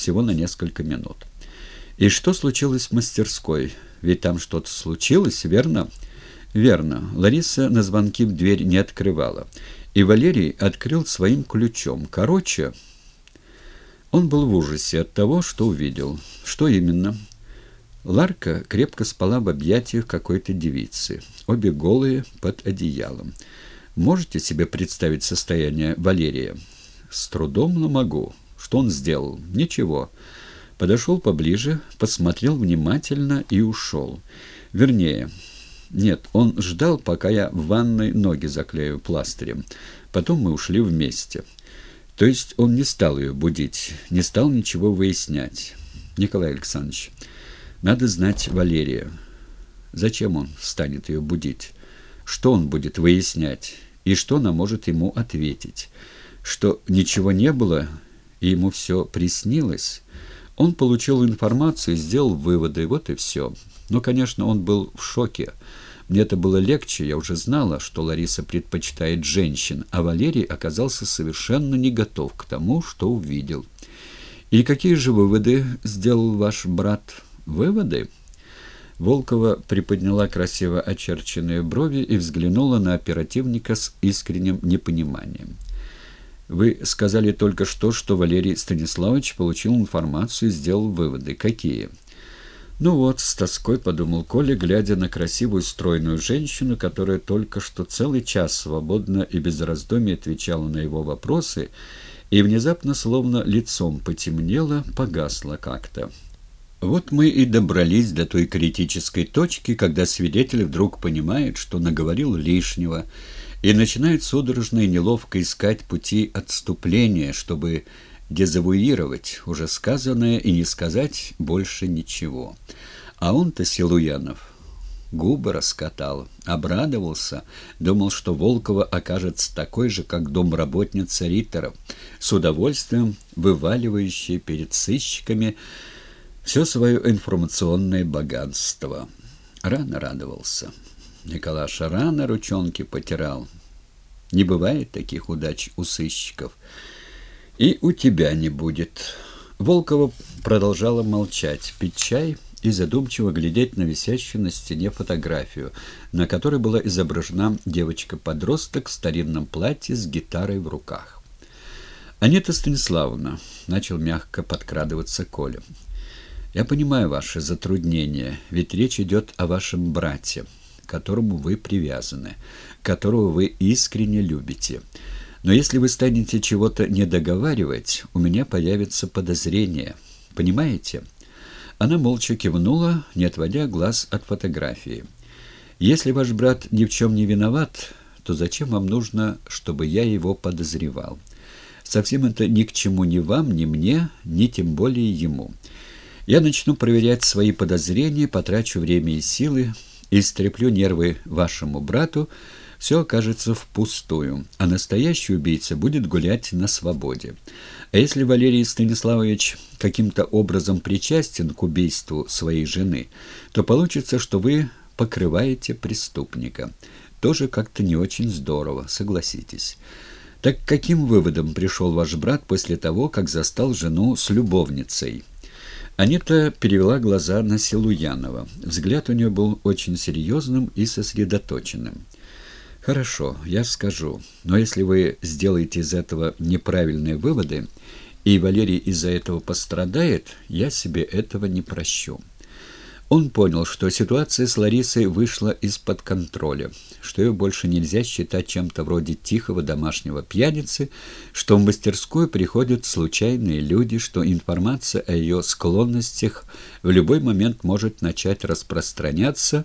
всего на несколько минут. «И что случилось в мастерской? Ведь там что-то случилось, верно?» «Верно. Лариса на звонки в дверь не открывала. И Валерий открыл своим ключом. Короче...» Он был в ужасе от того, что увидел. Что именно? Ларка крепко спала в объятиях какой-то девицы, обе голые под одеялом. Можете себе представить состояние Валерия? С трудом, но могу. Что он сделал? Ничего. Подошел поближе, посмотрел внимательно и ушел. Вернее, нет, он ждал, пока я в ванной ноги заклею пластырем. Потом мы ушли вместе. То есть он не стал ее будить, не стал ничего выяснять. Николай Александрович, надо знать Валерия. Зачем он станет ее будить? Что он будет выяснять? И что она может ему ответить? Что ничего не было, и ему все приснилось? Он получил информацию, сделал выводы, вот и все. Но, конечно, он был в шоке. Мне это было легче, я уже знала, что Лариса предпочитает женщин, а Валерий оказался совершенно не готов к тому, что увидел. «И какие же выводы сделал ваш брат?» «Выводы?» Волкова приподняла красиво очерченные брови и взглянула на оперативника с искренним непониманием. «Вы сказали только что, что Валерий Станиславович получил информацию и сделал выводы. Какие?» «Ну вот», — с тоской подумал Коля, глядя на красивую стройную женщину, которая только что целый час свободно и без раздумий отвечала на его вопросы, и внезапно словно лицом потемнело, погасла как-то. Вот мы и добрались до той критической точки, когда свидетель вдруг понимает, что наговорил лишнего, и начинает судорожно и неловко искать пути отступления, чтобы дезавуировать уже сказанное и не сказать больше ничего. А он-то, Силуянов, губы раскатал, обрадовался, думал, что Волкова окажется такой же, как домработница Риттеров, с удовольствием вываливающая перед сыщиками все свое информационное богатство. Рано радовался. Николаша рано ручонки потирал. Не бывает таких удач у сыщиков. «И у тебя не будет». Волкова продолжала молчать, пить чай и задумчиво глядеть на висящую на стене фотографию, на которой была изображена девочка-подросток в старинном платье с гитарой в руках. «Анета Станиславовна», — начал мягко подкрадываться Коля, — «я понимаю ваши затруднения, ведь речь идет о вашем брате, к которому вы привязаны, которого вы искренне любите». Но если вы станете чего-то недоговаривать, у меня появится подозрение. Понимаете?» Она молча кивнула, не отводя глаз от фотографии. «Если ваш брат ни в чем не виноват, то зачем вам нужно, чтобы я его подозревал? Совсем это ни к чему ни вам, ни мне, ни тем более ему. Я начну проверять свои подозрения, потрачу время и силы, истреплю нервы вашему брату, все окажется впустую, а настоящий убийца будет гулять на свободе. А если Валерий Станиславович каким-то образом причастен к убийству своей жены, то получится, что вы покрываете преступника. Тоже как-то не очень здорово, согласитесь. Так каким выводом пришел ваш брат после того, как застал жену с любовницей? Анита перевела глаза на Силуянова. Взгляд у нее был очень серьезным и сосредоточенным. «Хорошо, я скажу. Но если вы сделаете из этого неправильные выводы, и Валерий из-за этого пострадает, я себе этого не прощу». Он понял, что ситуация с Ларисой вышла из-под контроля, что ее больше нельзя считать чем-то вроде тихого домашнего пьяницы, что в мастерскую приходят случайные люди, что информация о ее склонностях в любой момент может начать распространяться,